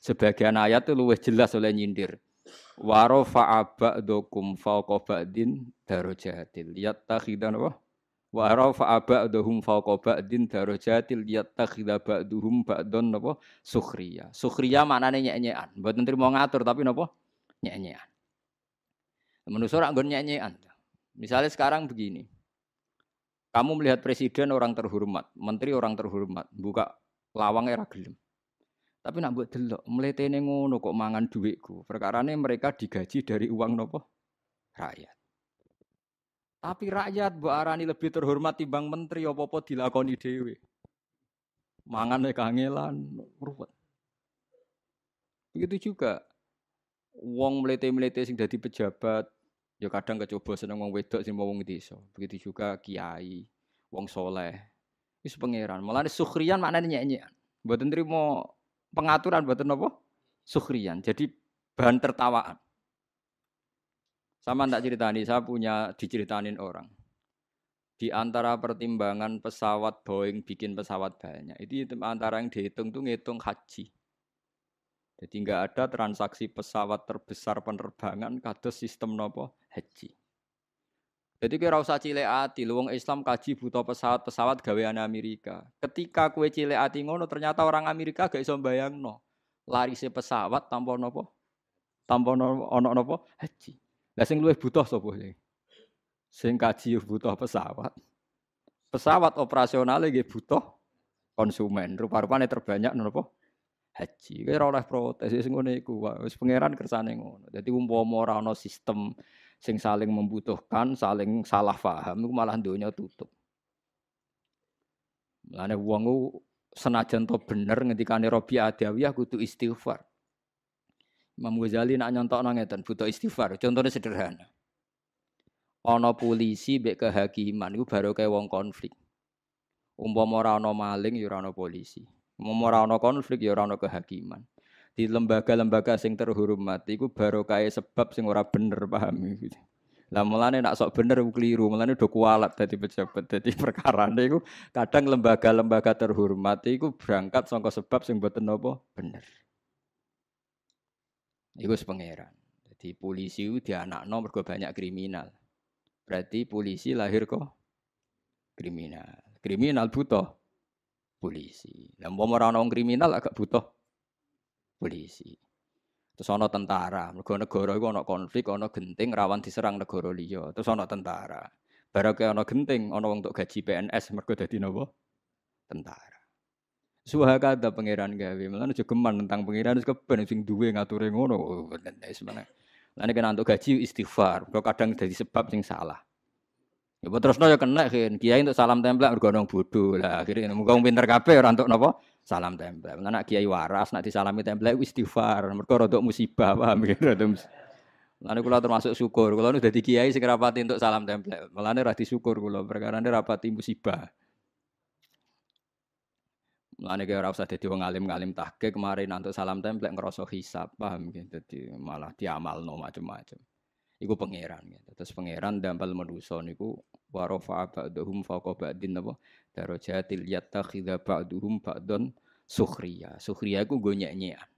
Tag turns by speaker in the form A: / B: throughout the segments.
A: Sebagian ayat itu luwih jelas oleh nyindir. Wa rafa'a ba'dakum fawqa ba'din darajatil yattakhidan apa? Wa rafa'a ba'dahum fawqa ba'din darajatil yattakhidha ba'duhum ba'don apa? Sukhriya. Sukhriya maknane nyek-nyekan. Mboten trimo ngatur tapi napa? Nyek-nyekan. Menurut ora nggon nyek-nyekan. Misalnya sekarang begini. Kamu melihat presiden orang terhormat, menteri orang terhormat, buka lawang era gelem. Tapi nak buat delok, mletene ngono kok mangan duitku. Perkarane mereka digaji dari uang nopo? Rakyat. Tapi rakyat bu arani lebih terhormat timbang menteri apa-apa dilakoni dhewe. Mangane kangelan, ruwet. Begitu juga wong mlete-mlete sing dadi pejabat, ya kadang kecoba seneng wong wedok sing mau wong desa. Begitu juga kiai, wong soleh. Wis pangeran. Mulane sukhriyan maknane nyek-nyekan. Mboten trimo pengaturan buat nopo sukhrian. Jadi bahan tertawaan. Sama tak ceritani saya punya diceritanin orang. Di antara pertimbangan pesawat Boeing bikin pesawat banyak itu antara yang dihitung tuh ngitung haji. Jadi nggak ada transaksi pesawat terbesar penerbangan kados sistem nopo? Haji jadi kira usah cilik ati, luwung Islam kaji butuh pesawat-pesawat gawean Amerika. Ketika kue cilik ati ngono ternyata orang Amerika gak iso. Lari se pesawat tanpa nopo? Tanpa ono nopo? Haji. Lah sing luwih butuh sapa sing? Sing kaji butuh pesawat. Pesawat operasional nggih butuh konsumen. Rupa-rupane terbanyak nopo? Haji. Kira oleh protes sing ngene iku. Wis pangeran kersane ngono. Dadi umpama ora ana sistem sing saling membutuhkan, saling salah paham itu malah dunia tutup. Mulane wong senajan to bener ngendikane Robi Adawiyah kudu istighfar. Imam Ghazali nak nyontokno ngeten butuh istighfar. Contohnya sederhana. Ana polisi mbek kehakiman iku baru wong konflik. Umpama ora ana maling ya ora ana polisi. Umpama ora ana konflik ya ora ana kehakiman di lembaga-lembaga sing terhormat iku baru kaya sebab sing ora bener paham gitu. Lah mulane nak sok bener keliru, mulane do kualat dadi pejabat. Dadi perkara iku kadang lembaga-lembaga terhormat iku berangkat saka sebab sing mboten napa bener. Iku pangeran. Jadi polisi itu dianakno mergo banyak kriminal. Berarti polisi lahir kok kriminal. Kriminal butuh polisi. Lah mau ora kriminal agak butuh polisi. Terus ana tentara, mergo negara iku ana konflik, ana genting rawan diserang negara liya. Terus ana tentara. Barake ana genting, ana wong untuk gaji PNS mergo dadi napa? Tentara. Suhakada pangeran gawe, mulane aja geman tentang pangeran wis keben sing duwe ngature ngono. Wis meneh. Lan kena untuk gaji istighfar, kok kadang dadi sebab sing salah. Ya terus ya kena kan, kiai untuk salam tempel mergo bodoh lah. Akhirnya muga pinter kabeh ora entuk napa? Salam tempel. Nak kiai waras nak disalami tempel istighfar. Mergo rada musibah paham ya rada Lalu kula termasuk syukur. Kula nu dadi kiai sing rapati untuk salam tempel. Mulane ra disyukur kula perkara rapati musibah. Mulane kaya ora usah dadi wong alim-alim tahke kemarin untuk salam tempel ngerasa hisab, paham gitu. Dadi malah diamalno macam-macam. Iku pangeran gitu. Terus pangeran dampal manusa niku wa rafa'a ba'dahum fawqa ba'din apa darajatil yattakhidha ba'duhum ba'don sukhriya. Sukhriya iku nggo nyek-nyekan.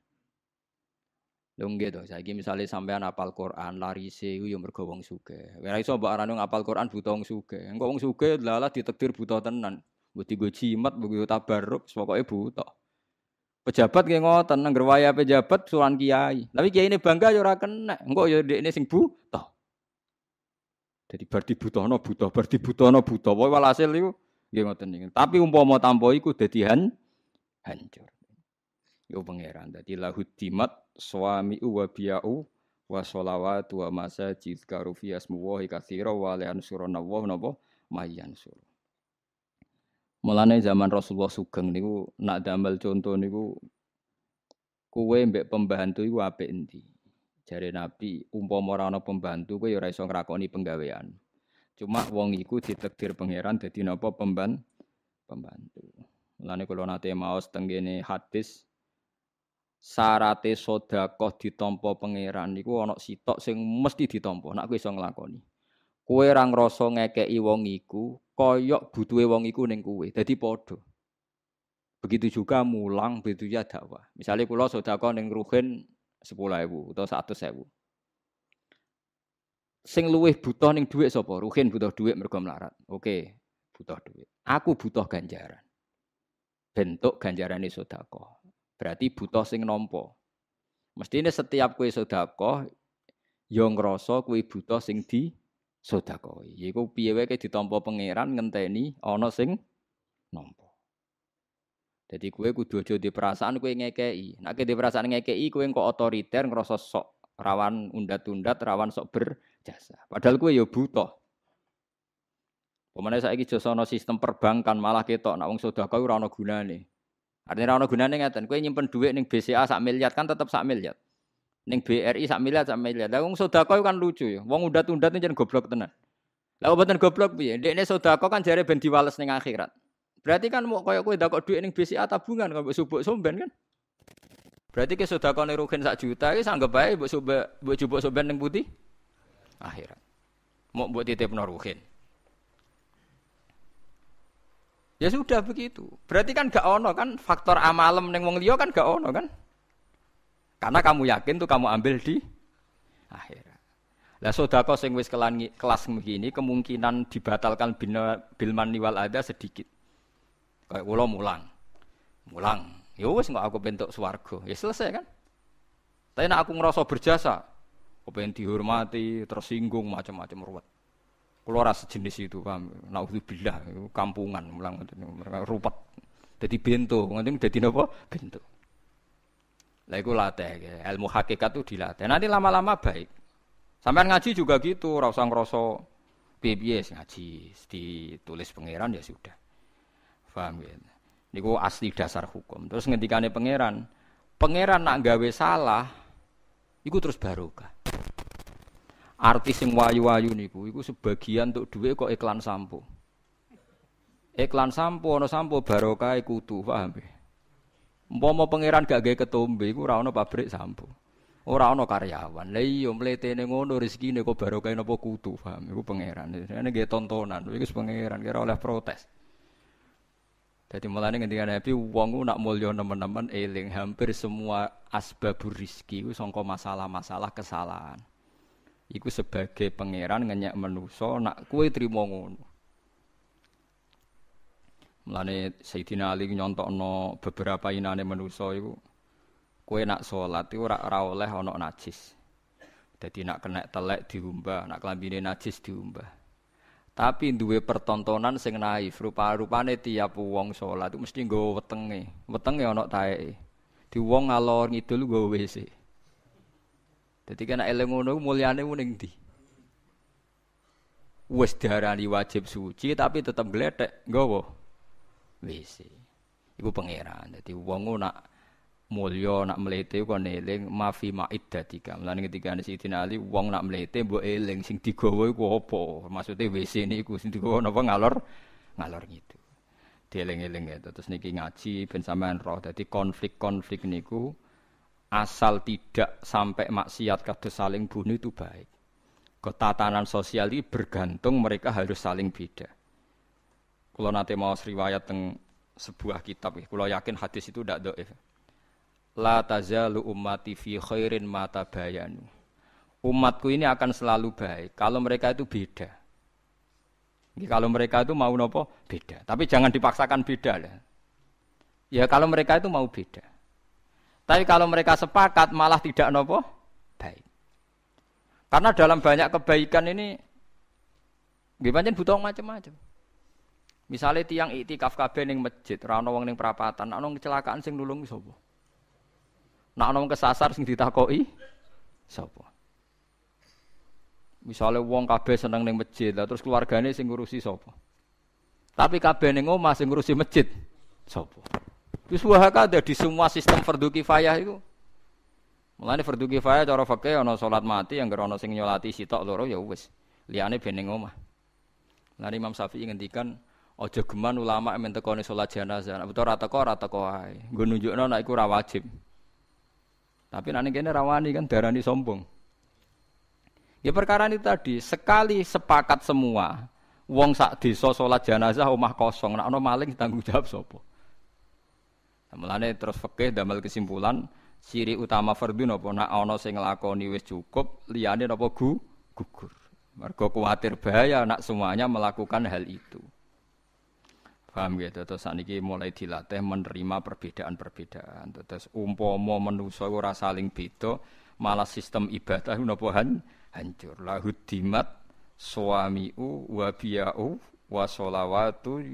A: Lho nggih to, saiki misale sampean apal Quran, larise iku ya mergo wong sugih. Ora iso mbok arani apal Quran buta wong sugih. Engko wong sugih lalah ditakdir buta tenan. Mbok digo jimat, mbok tabarruk, pokoke buta. Pejabat kayak ngoten nang waya pejabat suran kiai. Tapi kiai ini bangga ya ora kena. Engko ya ini sing buta. Jadi berarti butono buta, berarti butono buta. Pokoke walhasil iku nggih ngoten niku. Tapi umpama tanpa iku dadi han hancur. Yo pangeran dadi lahu dimat suami wa biau wa sholawatu wa masajid karufi asmuwahi katsira wa la ansurana wa napa mayansur. Mulane zaman Rasulullah Sugeng niku nak damel contoh niku kuwe mbek pembantu iku apik endi? Jare Nabi, umpama ora ana pembantu kowe ya ora iso ngrakoni penggawean. Cuma wong iku ditakdir pangeran dadi napa pemban pembantu. Mulane kula nate maos tenggene hadis sarate sedekah ditampa pangeran niku ana sitok sing mesti ditampa nek kowe iso nglakoni. Kowe ora ngrasa ngekeki wong iku kaya butuhe wong iku ning kowe. Dadi padha. Begitu juga mulang, begitu juga dakwah. Misalnya kulo sodako neng ruhin sepuluh utawa 100000. Sing luweh butuh ning dhuwit sapa? Ruhin butuh dhuwit mergo melarat. Oke, butuh dhuwit. Aku butuh ganjaran. Bentuk ganjarane sedekah. Berarti butuh sing nampa. Mestine setiap kowe sedekah ya ngrasa kowe butuh sing di sedekahi. Yaiku piye wae ditampa pangeran ngenteni ana sing nampa. Jadi kue kudu aja di perasaan kue ngekei. Nak di perasaan ngekei kue kok otoriter ngerasa sok rawan undat-undat, rawan sok berjasa. Padahal kue ya butuh. Pemane saiki josono sistem perbankan malah ketok nak wong sedekah ora ana gunane. Artinya ora ana gunane ngeten, kowe nyimpen dhuwit ning BCA sak miliar kan tetep sak miliar. Ning BRI sak miliar sak miliar. Lah wong sedekah kan lucu ya. Wong undat-undat jan goblok tenan. Lah obaten goblok piye? Ndekne sedekah kan jare ben ning akhirat. Berarti kan mau koyo kowe ndakok dhuwit ning BCA tabungan mbok subuk somben kan. Berarti ke sedekah ning rugen sak juta iki sanggep bae mbok subuk mbok jupuk somben ning putih akhirat. Mau buat titip rugen. Ya sudah begitu. Berarti kan gak ono kan faktor amalem neng wong liya kan gak ono kan? Karena kamu yakin tuh kamu ambil di akhirat. Lah sodako sing wis kelas begini kemungkinan dibatalkan bilman niwal ada sedikit. Kayak kula mulang. Mulang. Ya wis nggak aku bentuk swarga. Ya selesai kan? Tapi nak aku ngerasa berjasa, aku pengen dihormati, tersinggung macam-macam ruwet. Kulo rasa sejenis itu paham. Nauzubillah, kampungan mulang rupat. Jadi bento, ngerti jadi napa? Bento. Lah iku latih, ilmu hakikat itu dilatih. Nanti lama-lama baik. Sampai ngaji juga gitu, ora usah ngrasa piye ngaji ditulis pangeran ya sudah. Paham ya? Niku asli dasar hukum. Terus ngendikane pangeran, pangeran nak gawe salah, iku terus barokah. Artis sing wayu-wayu niku, iku sebagian untuk duit kok iklan sampo. Iklan sampo, ono sampo barokah kudu, paham ya? Umpama pangeran gak gawe ketombe, iku ora pabrik sampo. Ora ono karyawan. Lah iya mletene ngono rezekine kok barokah napa kudu, paham? Iku pangeran. Ini nggih tontonan, iku pangeran kira oleh protes. Jadi mulane ketika Nabi wong nak mulya teman-teman eling hampir semua asbabur rizki itu sangka masalah-masalah kesalahan. Iku sebagai pangeran ngenyak menuso nak kue trimo ngono. Mulane Sayyidina Ali nyontokno beberapa inane menuso iku kue nak sholat iku ora ora oleh najis. Jadi nak kena telek diumbah, nak kelambine najis diumbah. Tapi duwe pertontonan sing naif, rupa-rupane tiap wong itu mesti nggawa wetenge. Wetenge ana taeke. Di wong ngalor ngidul nggawa WC. Dadi kena eling ngono mulyane ning ndi? Wis diarani wajib suci tapi tetep gletek nggawa WC. Iku pangeran. Dadi wong nak mulya nak mlete kok eling mafi maiddatika. Mulane ketika ana Sayyidina Ali wong nak mlete mbok eling sing digawa iku apa? Maksude WC niku sing digawa napa ngalor ngalor gitu. Dieling-eling ya. Terus niki ngaji ben sampean roh. Dadi konflik-konflik niku asal tidak sampai maksiat kados saling bunuh itu baik. Ketatanan sosial ini bergantung mereka harus saling beda. Kalau nanti mau riwayat teng sebuah kitab, kalau yakin hadis itu tidak doif la tazalu ummati fi khairin mata bayanu. Umatku ini akan selalu baik kalau mereka itu beda. Jadi kalau mereka itu mau nopo beda, tapi jangan dipaksakan beda lah. Ya kalau mereka itu mau beda. Tapi kalau mereka sepakat malah tidak nopo baik. Karena dalam banyak kebaikan ini gimana butuh macam-macam. Misalnya tiang iktikaf kabeh ning masjid, ora ana wong ning perapatan, ana kecelakaan sing nulung sapa? Nak ana kesasar sing ditakoki sapa? Misalnya wong kabeh seneng ning masjid, terus keluargane sing ngurusi sapa? Tapi kabeh ning omah sing ngurusi masjid sapa? Wis ada di semua sistem fardu kifayah itu. Mulane fardu kifayah cara fikih ana salat mati yang ana sing nyolati sitok loro ya wis. Liyane ben ning omah. Lan Imam Syafi'i ngendikan aja geman ulama men tekone salat jenazah. Nek ora teko ora teko wae. Nggo nunjukno nek iku ora wajib. Tapi nanti kene rawani kan darani sombong. Ya perkara ini tadi, sekali sepakat semua, wong sak desa salat jenazah omah kosong, nek ana maling tanggung jawab sapa? Mulane terus fikih damel kesimpulan ciri utama fardhu napa nak ana sing nglakoni wis cukup liyane napa gu gugur. Mergo kuwatir bahaya nak semuanya melakukan hal itu. Paham gitu, terus saniki mulai dilatih menerima perbedaan-perbedaan. Terus umpama manusa ora saling beda, malah sistem ibadah napa han hancur. Lahu dimat suamiu wa biya'u wa sholawatu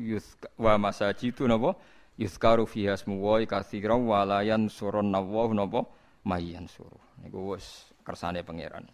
A: wa masajidu napa yuzkaru fiha ismu wa katsiran wa la yansurun nawahu napa mayyan suruh. Niku wis kersane pangeran.